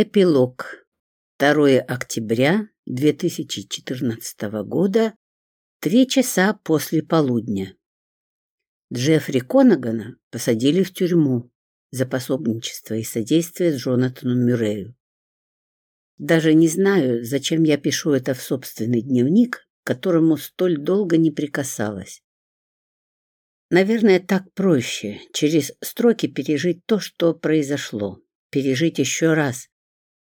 Эпилог. 2 октября 2014 года, три часа после полудня. Джеффри Конагана посадили в тюрьму за пособничество и содействие Джонатану Мюррею. Даже не знаю, зачем я пишу это в собственный дневник, которому столь долго не прикасалась. Наверное, так проще через строки пережить то, что произошло, пережить еще раз,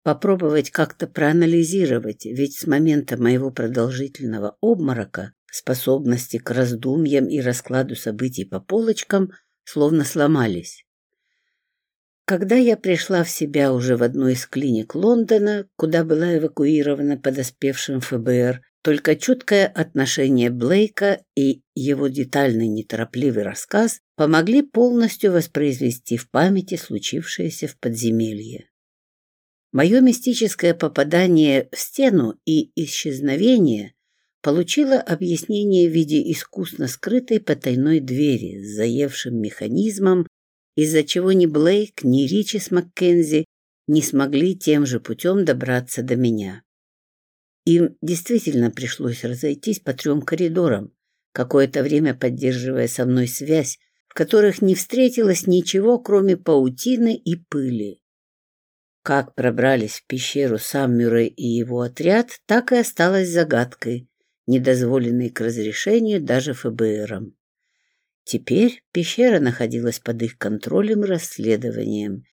попробовать как-то проанализировать, ведь с момента моего продолжительного обморока способности к раздумьям и раскладу событий по полочкам словно сломались. Когда я пришла в себя уже в одной из клиник Лондона, куда была эвакуирована подоспевшим ФБР, только чуткое отношение Блейка и его детальный неторопливый рассказ помогли полностью воспроизвести в памяти случившееся в подземелье. Мое мистическое попадание в стену и исчезновение получило объяснение в виде искусно скрытой потайной двери с заевшим механизмом, из-за чего ни Блейк, ни Ричи с Маккензи не смогли тем же путем добраться до меня. Им действительно пришлось разойтись по трем коридорам, какое-то время поддерживая со мной связь, в которых не встретилось ничего, кроме паутины и пыли. Как пробрались в пещеру сам Мюррей и его отряд, так и осталось загадкой, недозволенной к разрешению даже ФБРом. Теперь пещера находилась под их контролем и расследованием,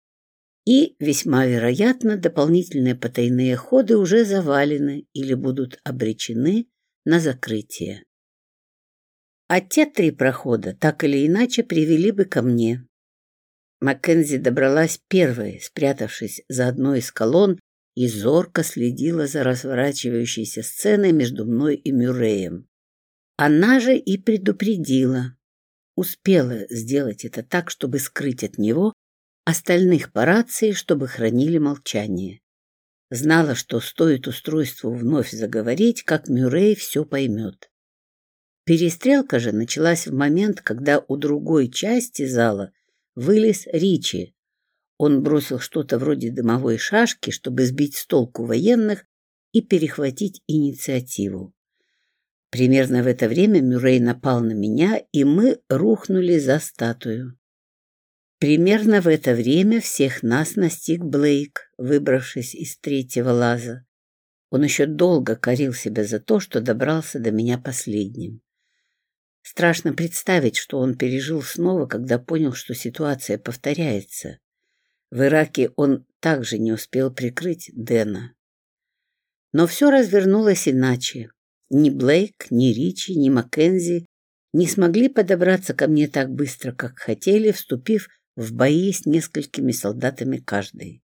и, весьма вероятно, дополнительные потайные ходы уже завалены или будут обречены на закрытие. А те три прохода так или иначе привели бы ко мне, Маккензи добралась первой, спрятавшись за одной из колонн, и зорко следила за разворачивающейся сценой между мной и Мюрреем. Она же и предупредила. Успела сделать это так, чтобы скрыть от него остальных по рации, чтобы хранили молчание. Знала, что стоит устройству вновь заговорить, как Мюррей все поймет. Перестрелка же началась в момент, когда у другой части зала вылез Ричи. Он бросил что-то вроде дымовой шашки, чтобы сбить с толку военных и перехватить инициативу. Примерно в это время Мюррей напал на меня, и мы рухнули за статую. Примерно в это время всех нас настиг Блейк, выбравшись из третьего лаза. Он еще долго корил себя за то, что добрался до меня последним. Страшно представить, что он пережил снова, когда понял, что ситуация повторяется. В Ираке он также не успел прикрыть Дэна. Но все развернулось иначе. Ни Блейк, ни Ричи, ни Маккензи не смогли подобраться ко мне так быстро, как хотели, вступив в бои с несколькими солдатами каждый.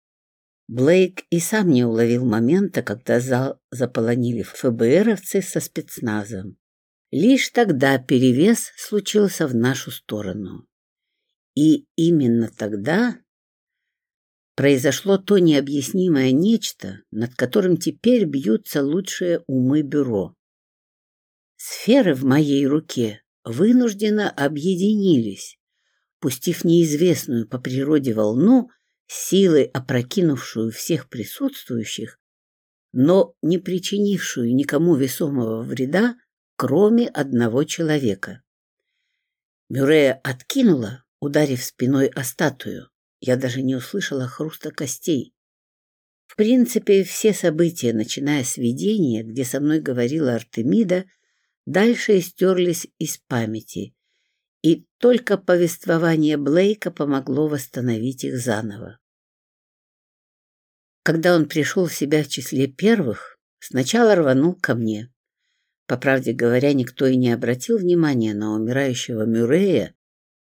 Блейк и сам не уловил момента, когда зал заполонили ФБРовцы со спецназом. Лишь тогда перевес случился в нашу сторону. И именно тогда произошло то необъяснимое нечто, над которым теперь бьются лучшие умы бюро. Сферы в моей руке вынужденно объединились, пустив неизвестную по природе волну, силой опрокинувшую всех присутствующих, но не причинившую никому весомого вреда кроме одного человека. Мюррея откинула, ударив спиной о статую. Я даже не услышала хруста костей. В принципе, все события, начиная с видения, где со мной говорила Артемида, дальше истерлись из памяти, и только повествование Блейка помогло восстановить их заново. Когда он пришел в себя в числе первых, сначала рванул ко мне. По правде говоря, никто и не обратил внимания на умирающего Мюррея,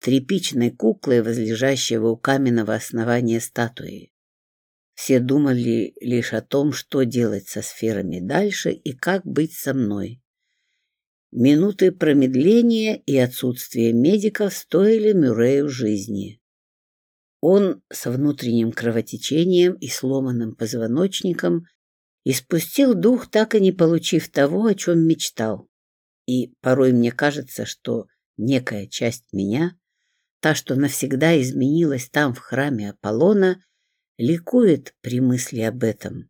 тряпичной куклой, возлежащего у каменного основания статуи. Все думали лишь о том, что делать со сферами дальше и как быть со мной. Минуты промедления и отсутствие медиков стоили Мюррею жизни. Он с внутренним кровотечением и сломанным позвоночником и спустил дух, так и не получив того, о чем мечтал. И порой мне кажется, что некая часть меня, та, что навсегда изменилась там, в храме Аполлона, ликует при мысли об этом.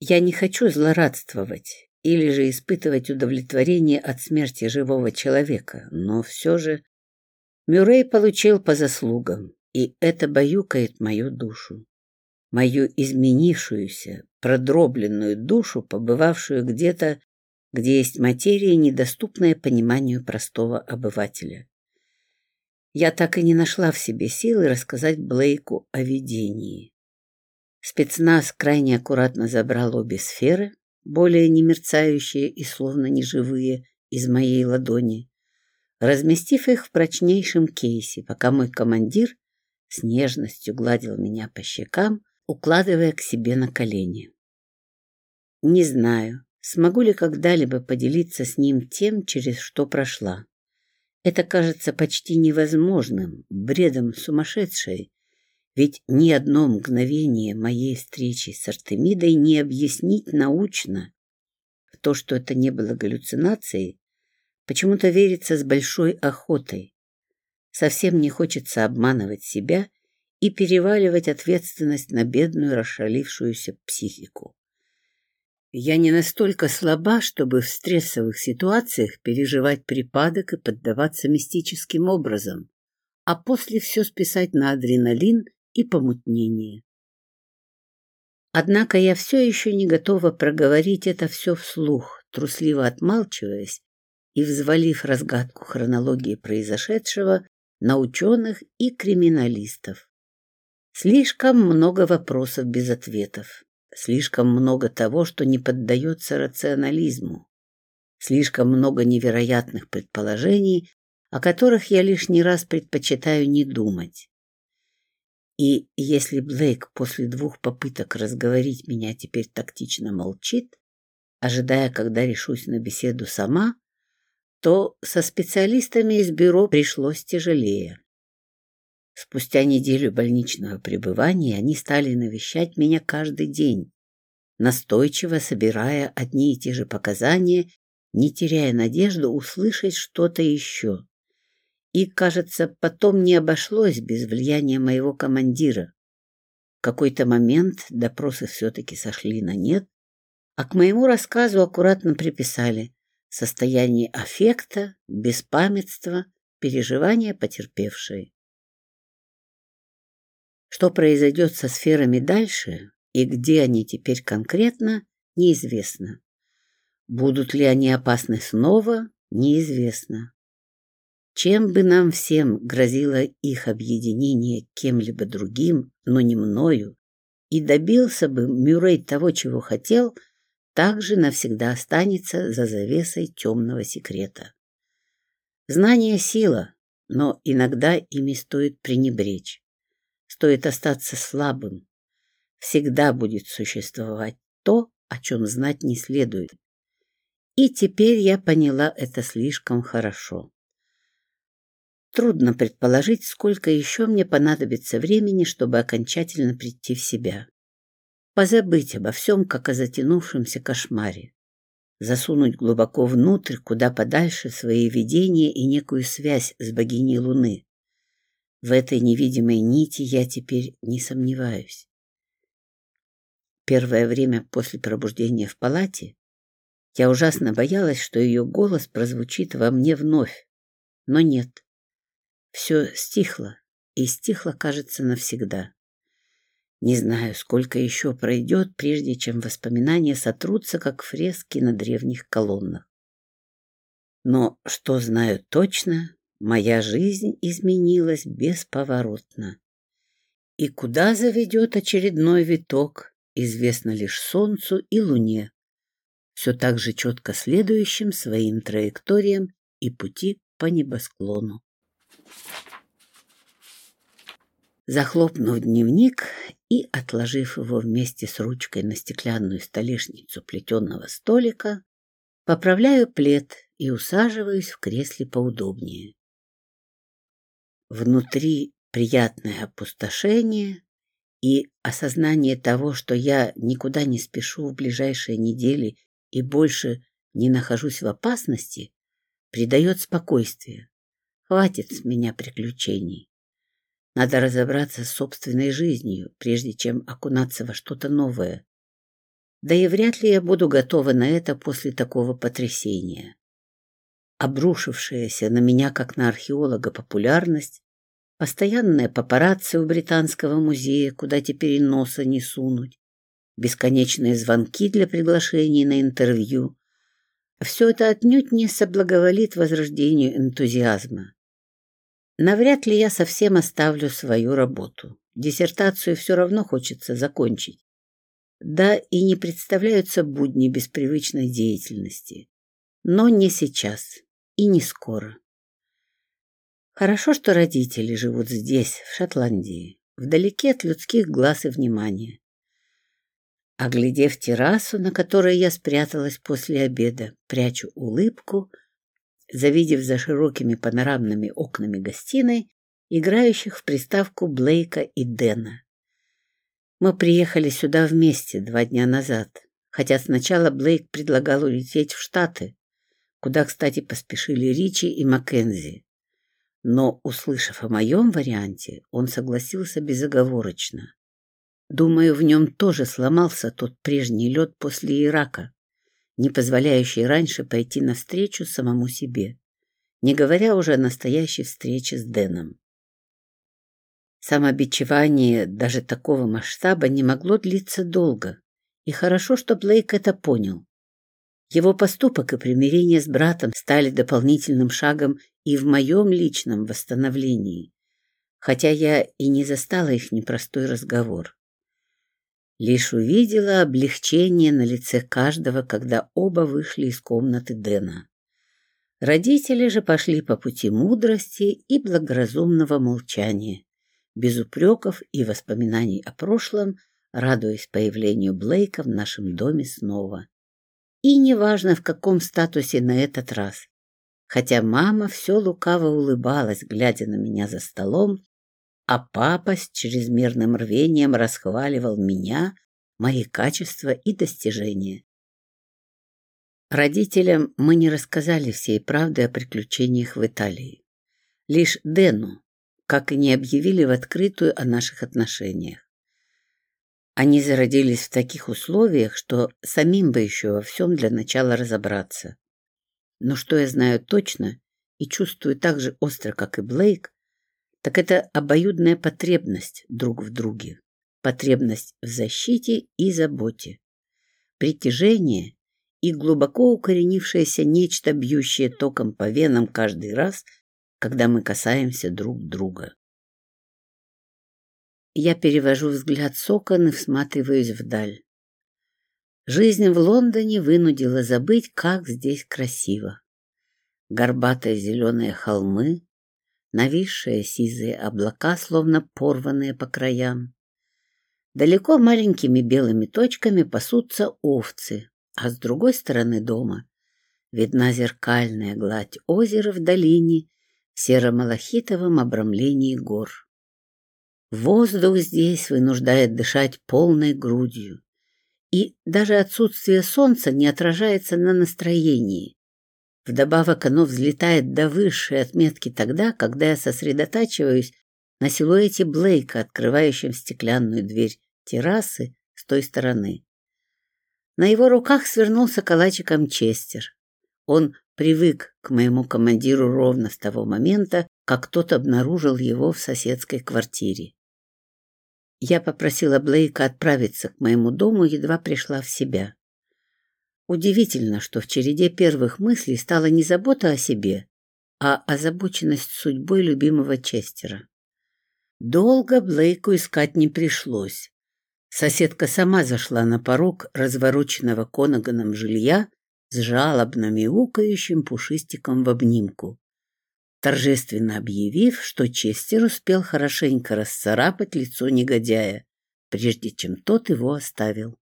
Я не хочу злорадствовать или же испытывать удовлетворение от смерти живого человека, но все же Мюррей получил по заслугам, и это баюкает мою душу. Мою изменившуюся, продробленную душу, побывавшую где-то, где есть материя, недоступная пониманию простого обывателя. Я так и не нашла в себе силы рассказать Блейку о видении. Спецназ крайне аккуратно забрал обе сферы, более не мерцающие и словно неживые, из моей ладони, разместив их в прочнейшем кейсе, пока мой командир с нежностью гладил меня по щекам, укладывая к себе на колени. Не знаю, смогу ли когда-либо поделиться с ним тем, через что прошла. Это кажется почти невозможным, бредом сумасшедшей, ведь ни одно мгновение моей встречи с Артемидой не объяснить научно. В то, что это не было галлюцинацией, почему-то верится с большой охотой. Совсем не хочется обманывать себя и переваливать ответственность на бедную расшалившуюся психику. Я не настолько слаба, чтобы в стрессовых ситуациях переживать припадок и поддаваться мистическим образом, а после все списать на адреналин и помутнение. Однако я все еще не готова проговорить это все вслух, трусливо отмалчиваясь и взвалив разгадку хронологии произошедшего на ученых и криминалистов. Слишком много вопросов без ответов. Слишком много того, что не поддается рационализму. Слишком много невероятных предположений, о которых я лишний раз предпочитаю не думать. И если Блейк после двух попыток разговорить меня теперь тактично молчит, ожидая, когда решусь на беседу сама, то со специалистами из бюро пришлось тяжелее. Спустя неделю больничного пребывания они стали навещать меня каждый день, настойчиво собирая одни и те же показания, не теряя надежду услышать что-то еще. И, кажется, потом не обошлось без влияния моего командира. В какой-то момент допросы все-таки сошли на нет, а к моему рассказу аккуратно приписали состояние аффекта, беспамятства, переживания потерпевшей. Что произойдет со сферами дальше и где они теперь конкретно, неизвестно. Будут ли они опасны снова, неизвестно. Чем бы нам всем грозило их объединение кем-либо другим, но не мною, и добился бы Мюррей того, чего хотел, также навсегда останется за завесой темного секрета. Знание — сила, но иногда ими стоит пренебречь стоит остаться слабым. Всегда будет существовать то, о чем знать не следует. И теперь я поняла это слишком хорошо. Трудно предположить, сколько еще мне понадобится времени, чтобы окончательно прийти в себя. Позабыть обо всем, как о затянувшемся кошмаре. Засунуть глубоко внутрь, куда подальше, свои видения и некую связь с богиней Луны. В этой невидимой нити я теперь не сомневаюсь. Первое время после пробуждения в палате я ужасно боялась, что ее голос прозвучит во мне вновь. Но нет. Все стихло, и стихло, кажется, навсегда. Не знаю, сколько еще пройдет, прежде чем воспоминания сотрутся, как фрески на древних колоннах. Но что знаю точно, Моя жизнь изменилась бесповоротно. И куда заведет очередной виток, известно лишь Солнцу и Луне, все так же четко следующим своим траекториям и пути по небосклону. Захлопнув дневник и отложив его вместе с ручкой на стеклянную столешницу плетеного столика, поправляю плед и усаживаюсь в кресле поудобнее. Внутри приятное опустошение и осознание того, что я никуда не спешу в ближайшие недели и больше не нахожусь в опасности, придает спокойствие. Хватит с меня приключений. Надо разобраться с собственной жизнью, прежде чем окунаться во что-то новое. Да и вряд ли я буду готова на это после такого потрясения. Обрушившаяся на меня, как на археолога, популярность, постоянная папарацци у Британского музея, куда теперь и носа не сунуть, бесконечные звонки для приглашений на интервью. Все это отнюдь не соблаговолит возрождению энтузиазма. Навряд ли я совсем оставлю свою работу. Диссертацию все равно хочется закончить. Да и не представляются будни без привычной деятельности. Но не сейчас и не скоро. Хорошо, что родители живут здесь, в Шотландии, вдалеке от людских глаз и внимания. Оглядев террасу, на которой я спряталась после обеда, прячу улыбку, завидев за широкими панорамными окнами гостиной играющих в приставку Блейка и Дэна. Мы приехали сюда вместе два дня назад, хотя сначала Блейк предлагал улететь в Штаты, куда, кстати, поспешили Ричи и Маккензи. Но, услышав о моем варианте, он согласился безоговорочно. Думаю, в нем тоже сломался тот прежний лед после Ирака, не позволяющий раньше пойти навстречу самому себе, не говоря уже о настоящей встрече с Дэном. Самобичевание даже такого масштаба не могло длиться долго, и хорошо, что Блейк это понял. Его поступок и примирение с братом стали дополнительным шагом и в моем личном восстановлении, хотя я и не застала их непростой разговор. Лишь увидела облегчение на лице каждого, когда оба вышли из комнаты Дэна. Родители же пошли по пути мудрости и благоразумного молчания, без упреков и воспоминаний о прошлом, радуясь появлению Блейка в нашем доме снова. И неважно, в каком статусе на этот раз. Хотя мама все лукаво улыбалась, глядя на меня за столом, а папа с чрезмерным рвением расхваливал меня, мои качества и достижения. Родителям мы не рассказали всей правды о приключениях в Италии. Лишь Дэну, как и не объявили в открытую о наших отношениях. Они зародились в таких условиях, что самим бы еще во всем для начала разобраться. Но что я знаю точно и чувствую так же остро, как и Блейк, так это обоюдная потребность друг в друге, потребность в защите и заботе, притяжение и глубоко укоренившееся нечто, бьющее током по венам каждый раз, когда мы касаемся друг друга. Я перевожу взгляд с окон и всматриваюсь вдаль. Жизнь в Лондоне вынудила забыть, как здесь красиво. Горбатые зеленые холмы, нависшие сизые облака, словно порванные по краям. Далеко маленькими белыми точками пасутся овцы, а с другой стороны дома видна зеркальная гладь озера в долине в серо-малахитовом обрамлении гор. Воздух здесь вынуждает дышать полной грудью, и даже отсутствие солнца не отражается на настроении. Вдобавок оно взлетает до высшей отметки тогда, когда я сосредотачиваюсь на силуэте Блейка, открывающем стеклянную дверь террасы с той стороны. На его руках свернулся калачиком Честер. Он привык к моему командиру ровно с того момента, как тот обнаружил его в соседской квартире. Я попросила Блейка отправиться к моему дому, едва пришла в себя. Удивительно, что в череде первых мыслей стала не забота о себе, а озабоченность судьбой любимого Честера. Долго Блейку искать не пришлось. Соседка сама зашла на порог развороченного Конаганом жилья с жалобно мяукающим пушистиком в обнимку, торжественно объявив, что Честер успел хорошенько расцарапать лицо негодяя, прежде чем тот его оставил.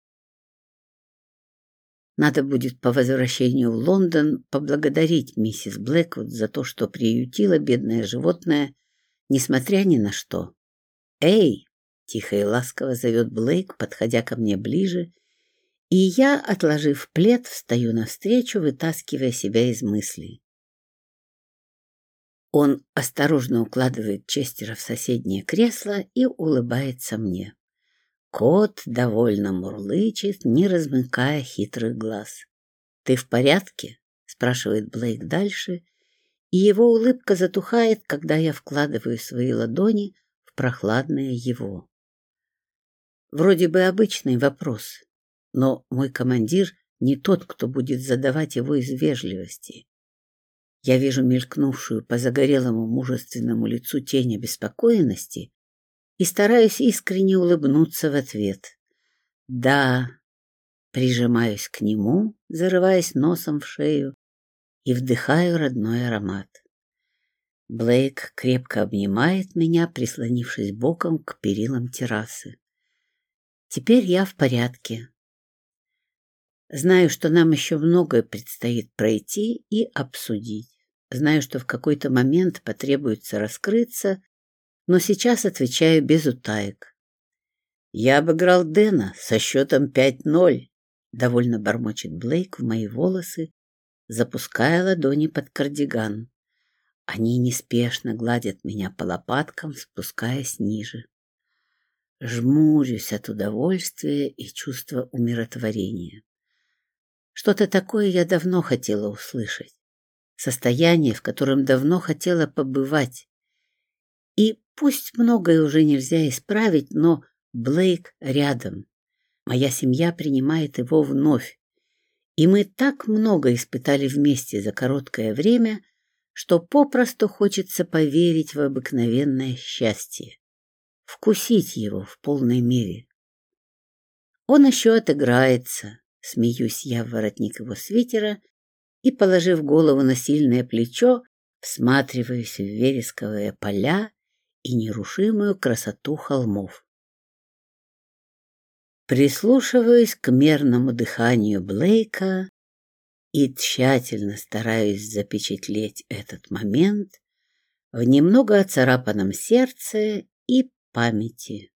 Надо будет по возвращению в Лондон поблагодарить миссис Блэквуд за то, что приютила бедное животное, несмотря ни на что. «Эй!» — тихо и ласково зовет Блейк, подходя ко мне ближе, и я, отложив плед, встаю навстречу, вытаскивая себя из мыслей. Он осторожно укладывает Честера в соседнее кресло и улыбается мне. Кот довольно мурлычет, не размыкая хитрых глаз. «Ты в порядке?» — спрашивает Блейк дальше, и его улыбка затухает, когда я вкладываю свои ладони в прохладное его. Вроде бы обычный вопрос, но мой командир не тот, кто будет задавать его из вежливости. Я вижу мелькнувшую по загорелому мужественному лицу тень обеспокоенности и стараюсь искренне улыбнуться в ответ. Да, прижимаюсь к нему, зарываясь носом в шею и вдыхаю родной аромат. Блейк крепко обнимает меня, прислонившись боком к перилам террасы. Теперь я в порядке. Знаю, что нам еще многое предстоит пройти и обсудить. Знаю, что в какой-то момент потребуется раскрыться, но сейчас отвечаю без утаек. Я обыграл Дэна со счетом 5-0, довольно бормочет Блейк в мои волосы, запуская ладони под кардиган. Они неспешно гладят меня по лопаткам, спускаясь ниже. Жмурюсь от удовольствия и чувства умиротворения. Что-то такое я давно хотела услышать. Состояние, в котором давно хотела побывать. И пусть многое уже нельзя исправить, но Блейк рядом. Моя семья принимает его вновь. И мы так много испытали вместе за короткое время, что попросту хочется поверить в обыкновенное счастье, вкусить его в полной мере. Он еще отыграется, смеюсь я в воротник его свитера и, положив голову на сильное плечо, всматриваюсь в вересковые поля и нерушимую красоту холмов. Прислушиваюсь к мерному дыханию Блейка и тщательно стараюсь запечатлеть этот момент в немного оцарапанном сердце и памяти.